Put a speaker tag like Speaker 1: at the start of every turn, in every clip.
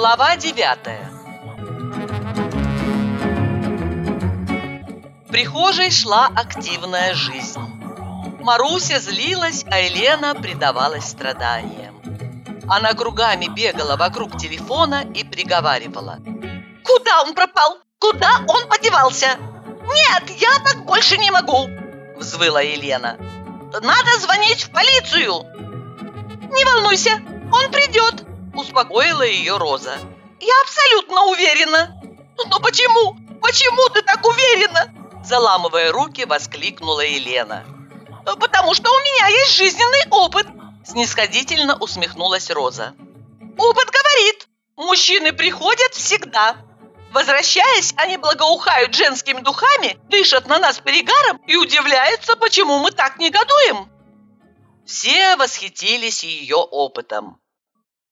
Speaker 1: Глава девятая В прихожей шла активная жизнь. Маруся злилась, а Елена предавалась страданиям. Она кругами бегала вокруг телефона и приговаривала. «Куда он пропал? Куда он подевался? Нет, я так больше не могу!» Взвыла Елена. «Надо звонить в полицию!» «Не волнуйся, он придет!» Успокоила ее Роза. «Я абсолютно уверена!» «Но почему? Почему ты так уверена?» Заламывая руки, воскликнула Елена. «Потому что у меня есть жизненный опыт!» Снисходительно усмехнулась Роза. «Опыт говорит, мужчины приходят всегда. Возвращаясь, они благоухают женскими духами, дышат на нас перегаром и удивляются, почему мы так негодуем». Все восхитились ее опытом.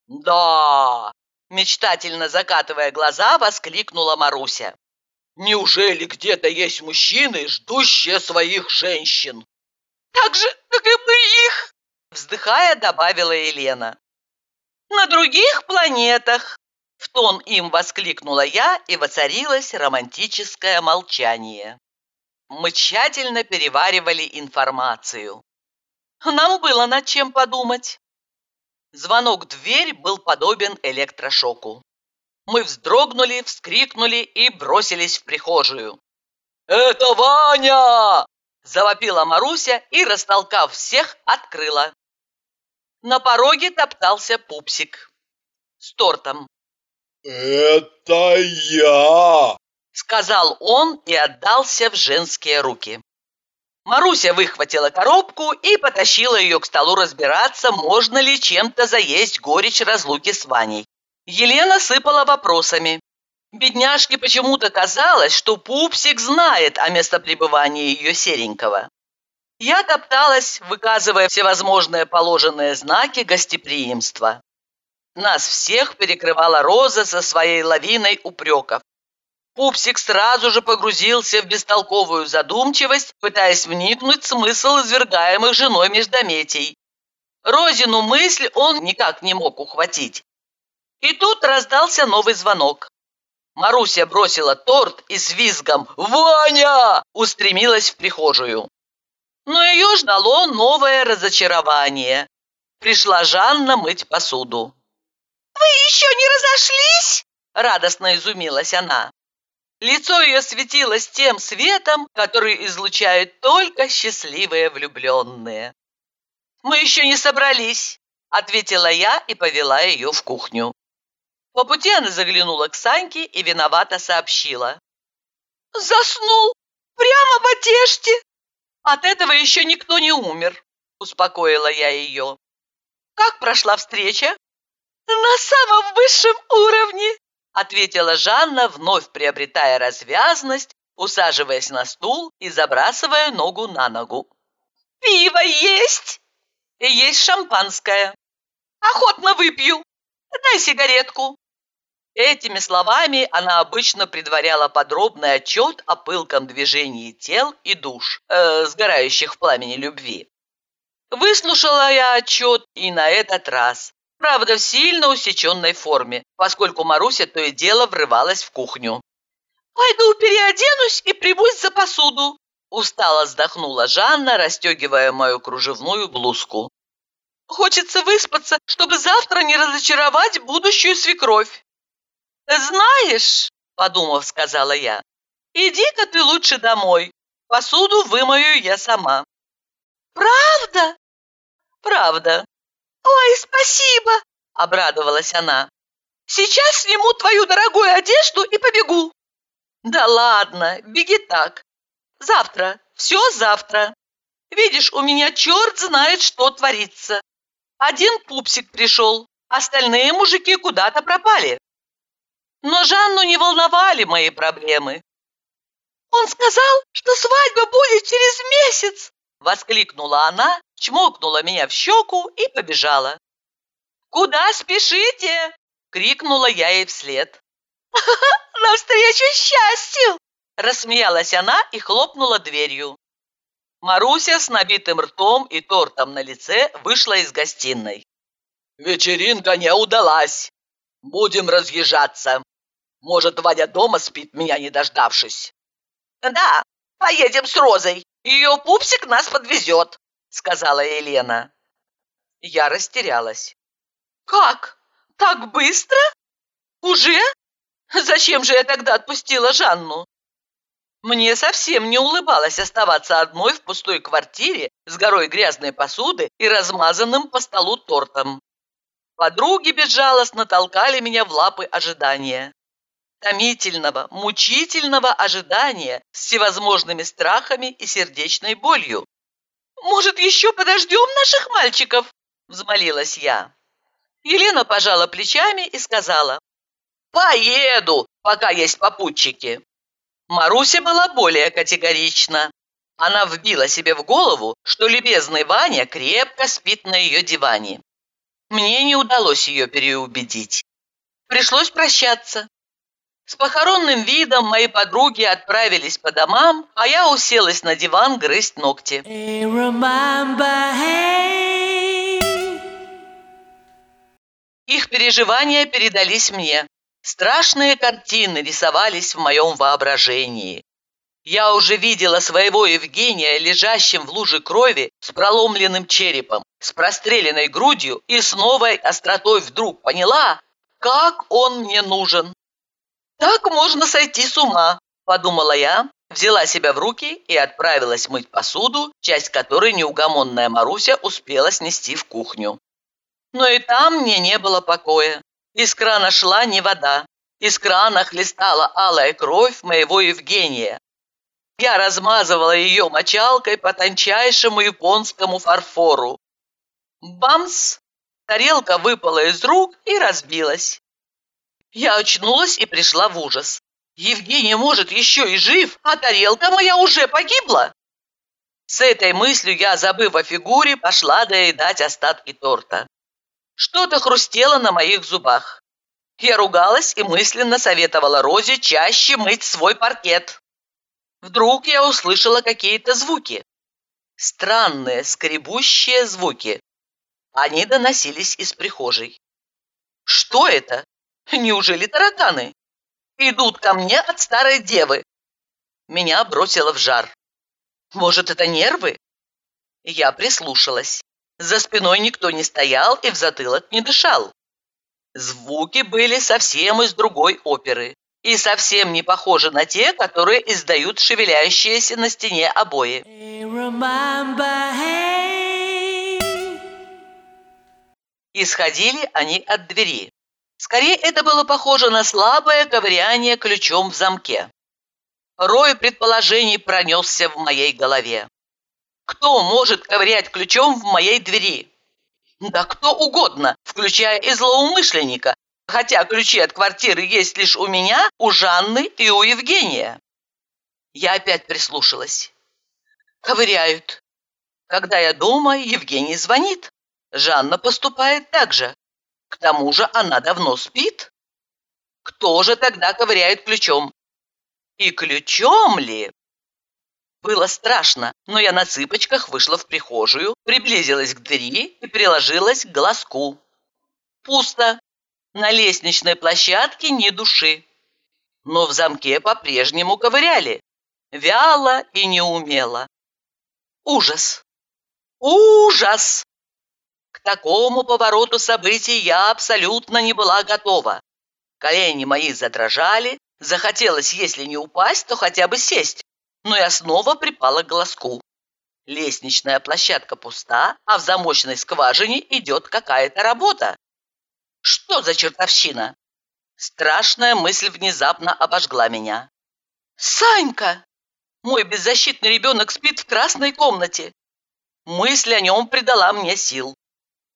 Speaker 1: «Да!» – мечтательно закатывая глаза, воскликнула Маруся. «Неужели где-то есть мужчины, ждущие своих женщин?» «Так же, как и мы их!» – вздыхая, добавила Елена. «На других планетах!» – в тон им воскликнула я, и воцарилось романтическое молчание. Мы тщательно переваривали информацию. Нам было над чем подумать. Звонок в дверь был подобен электрошоку. Мы вздрогнули, вскрикнули и бросились в прихожую. «Это Ваня!» – завопила Маруся и, растолкав всех, открыла. На пороге топтался пупсик с тортом.
Speaker 2: «Это я!»
Speaker 1: – сказал он и отдался в женские руки. Маруся выхватила коробку и потащила ее к столу разбираться, можно ли чем-то заесть горечь разлуки с Ваней. Елена сыпала вопросами. Бедняжке почему-то казалось, что пупсик знает о местопребывании ее серенького. Я топталась, выказывая всевозможные положенные знаки гостеприимства. Нас всех перекрывала Роза со своей лавиной упреков. Пупсик сразу же погрузился в бестолковую задумчивость, пытаясь вникнуть в смысл извергаемых женой междометий. Розину мысль он никак не мог ухватить. И тут раздался новый звонок. Маруся бросила торт и с визгом «Ваня!» устремилась в прихожую. Но ее ждало новое разочарование. Пришла Жанна мыть посуду. «Вы еще не разошлись?» – радостно изумилась она. Лицо ее светилось тем светом, который излучают только счастливые влюбленные. «Мы еще не собрались», – ответила я и повела ее в кухню. По пути она заглянула к Саньке и виновато сообщила. «Заснул! Прямо в одежде!» «От этого еще никто не умер», – успокоила я ее. «Как прошла встреча?» «На самом высшем уровне!» Ответила Жанна, вновь приобретая развязность, усаживаясь на стул и забрасывая ногу на ногу. «Пиво есть?» «Есть шампанское». «Охотно выпью. Дай сигаретку». Этими словами она обычно предваряла подробный отчет о пылком движении тел и душ, э, сгорающих в пламени любви. Выслушала я отчет и на этот раз, Правда, в сильно усеченной форме, поскольку Маруся то и дело врывалась в кухню. «Пойду переоденусь и примусь за посуду», устало вздохнула Жанна, расстегивая мою кружевную блузку. «Хочется выспаться, чтобы завтра не разочаровать будущую свекровь». «Знаешь», – подумав, сказала я, – «иди-ка ты лучше домой. Посуду вымою я сама». «Правда?» «Правда», «Ой, спасибо!» – обрадовалась она. «Сейчас сниму твою дорогую одежду и побегу». «Да ладно, беги так. Завтра, все завтра. Видишь, у меня черт знает, что творится. Один пупсик пришел, остальные мужики куда-то пропали». Но Жанну не волновали мои проблемы. «Он сказал, что свадьба будет через месяц!» Воскликнула она, чмокнула меня в щеку и побежала. «Куда спешите?» – крикнула я ей вслед. «Навстречу счастью!» – рассмеялась она и хлопнула дверью. Маруся с набитым ртом и тортом на лице вышла из гостиной.
Speaker 2: «Вечеринка не удалась!»
Speaker 1: Будем разъезжаться. Может, Ваня дома спит, меня не дождавшись. Да, поедем с Розой. Ее пупсик нас подвезет, сказала Елена. Я растерялась. Как? Так быстро? Уже? Зачем же я тогда отпустила Жанну? Мне совсем не улыбалось оставаться одной в пустой квартире с горой грязной посуды и размазанным по столу тортом. Подруги безжалостно толкали меня в лапы ожидания. Томительного, мучительного ожидания с всевозможными страхами и сердечной болью. «Может, еще подождем наших мальчиков?» – взмолилась я. Елена пожала плечами и сказала, «Поеду, пока есть попутчики». Маруся была более категорична. Она вбила себе в голову, что любезный Ваня крепко спит на ее диване. Мне не удалось ее переубедить. Пришлось прощаться. С похоронным видом мои подруги отправились по домам, а я уселась на диван грызть ногти. Их переживания передались мне. Страшные картины рисовались в моем воображении. Я уже видела своего Евгения, лежащим в луже крови, с проломленным черепом, с простреленной грудью и с новой остротой вдруг поняла, как он мне нужен. «Так можно сойти с ума», – подумала я, взяла себя в руки и отправилась мыть посуду, часть которой неугомонная Маруся успела снести в кухню. Но и там мне не было покоя. Из крана шла не вода. Из крана хлестала алая кровь моего Евгения. Я размазывала ее мочалкой по тончайшему японскому фарфору. Бамс! Тарелка выпала из рук и разбилась. Я очнулась и пришла в ужас. Евгений, может, еще и жив, а тарелка моя уже погибла. С этой мыслью я, забыв о фигуре, пошла доедать остатки торта. Что-то хрустело на моих зубах. Я ругалась и мысленно советовала Розе чаще мыть свой паркет. Вдруг я услышала какие-то звуки. Странные, скребущие звуки. Они доносились из прихожей. Что это? Неужели тараканы? Идут ко мне от старой девы. Меня бросило в жар. Может, это нервы? Я прислушалась. За спиной никто не стоял и в затылок не дышал. Звуки были совсем из другой оперы и совсем не похожи на те, которые издают шевеляющиеся на стене обои. Исходили они от двери. Скорее, это было похоже на слабое ковыряние ключом в замке. Рой предположений пронесся в моей голове. Кто может ковырять ключом в моей двери? Да кто угодно, включая и злоумышленника, хотя ключи от квартиры есть лишь у меня, у Жанны и у Евгения. Я опять прислушалась. Ковыряют. Когда я дома, Евгений звонит. Жанна поступает так же. К тому же она давно спит. Кто же тогда ковыряет ключом? И ключом ли? Было страшно, но я на цыпочках вышла в прихожую, приблизилась к двери и приложилась к глазку. Пусто. На лестничной площадке ни души. Но в замке по-прежнему ковыряли. Вяло и неумело. Ужас! Ужас! Такому повороту событий я абсолютно не была готова. Колени мои задрожали, захотелось, если не упасть, то хотя бы сесть но я снова припала к глазку. Лестничная площадка пуста, а в замочной скважине идет какая-то работа. Что за чертовщина? Страшная мысль внезапно обожгла меня. «Санька! Мой беззащитный ребенок спит в красной комнате!» Мысль о нем придала мне сил.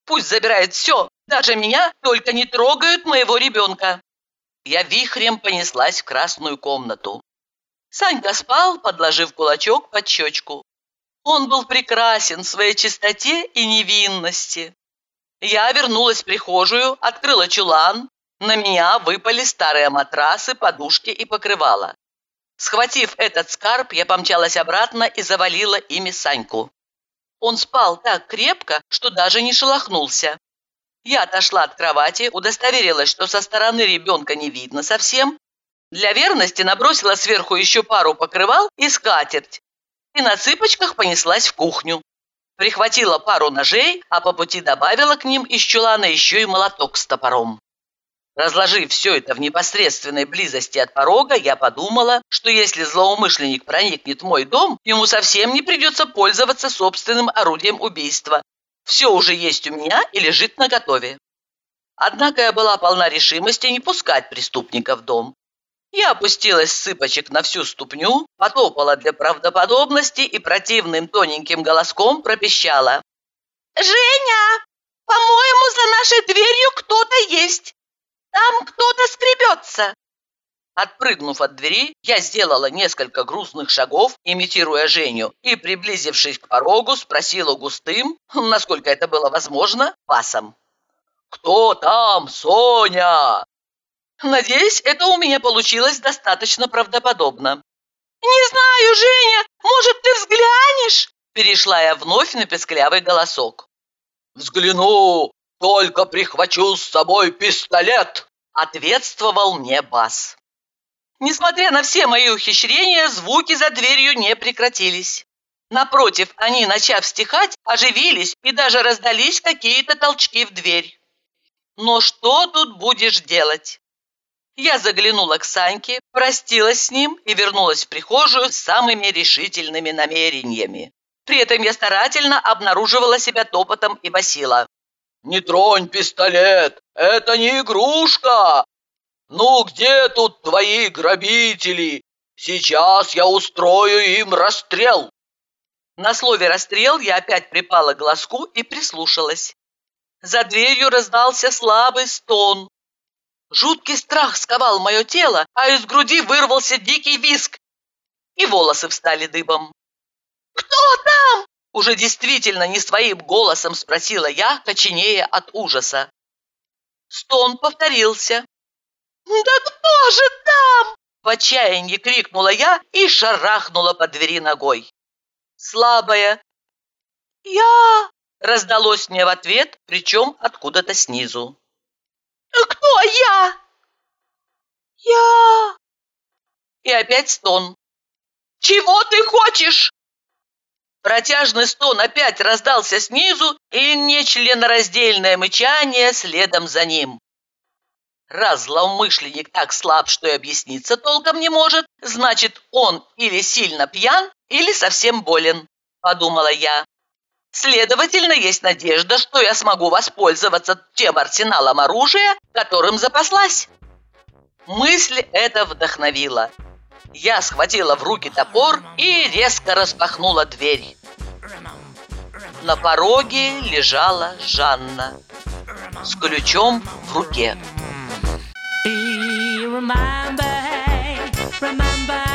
Speaker 1: «Пусть забирает все, даже меня, только не трогают моего ребенка!» Я вихрем понеслась в красную комнату. Санька спал, подложив кулачок под щечку. Он был прекрасен в своей чистоте и невинности. Я вернулась в прихожую, открыла чулан. На меня выпали старые матрасы, подушки и покрывала. Схватив этот скарб, я помчалась обратно и завалила ими Саньку. Он спал так крепко, что даже не шелохнулся. Я отошла от кровати, удостоверилась, что со стороны ребенка не видно совсем. Для верности набросила сверху еще пару покрывал и скатерть. И на цыпочках понеслась в кухню. Прихватила пару ножей, а по пути добавила к ним из чулана еще и молоток с топором. Разложив все это в непосредственной близости от порога, я подумала, что если злоумышленник проникнет в мой дом, ему совсем не придется пользоваться собственным орудием убийства. Все уже есть у меня и лежит наготове. Однако я была полна решимости не пускать преступника в дом. Я опустилась с цыпочек на всю ступню, потопала для правдоподобности и противным тоненьким голоском пропищала. «Женя, по-моему, за нашей дверью кто-то есть. Там кто-то скребется!» Отпрыгнув от двери, я сделала несколько грустных шагов, имитируя Женю, и, приблизившись к порогу, спросила густым, насколько это было возможно, басом. «Кто там, Соня?» Надеюсь, это у меня получилось достаточно правдоподобно. «Не знаю, Женя, может, ты взглянешь?» Перешла я вновь на песклявый голосок. «Взгляну, «Только прихвачу с собой пистолет!» – ответствовал мне бас. Несмотря на все мои ухищрения, звуки за дверью не прекратились. Напротив, они, начав стихать, оживились и даже раздались какие-то толчки в дверь. Но что тут будешь делать? Я заглянула к Саньке, простилась с ним и вернулась в прихожую с самыми решительными намерениями. При этом я старательно обнаруживала себя топотом и басила. «Не тронь пистолет! Это не игрушка! Ну, где тут твои грабители? Сейчас я устрою им расстрел!» На слове «расстрел» я опять припала к глазку и прислушалась. За дверью раздался слабый стон. Жуткий страх сковал мое тело, а из груди вырвался дикий виск, и волосы встали дыбом. «Кто там?» Уже действительно не своим голосом спросила я, коченея от ужаса. Стон повторился. «Да кто же там?» В отчаянии крикнула я и шарахнула по двери ногой. Слабая. «Я!» раздалось мне в ответ, причем откуда-то снизу. «Кто я?» «Я!» И опять стон. «Чего ты хочешь?» Протяжный стон опять раздался снизу и нечленораздельное мычание следом за ним. Раз злоумышленник так слаб, что и объясниться толком не может, значит, он или сильно пьян, или совсем болен, подумала я. Следовательно, есть надежда, что я смогу воспользоваться тем арсеналом оружия, которым запаслась. Мысль эта вдохновила. Я схватила в руки топор и резко распахнула дверь. На пороге лежала Жанна с ключом в руке. Remember, remember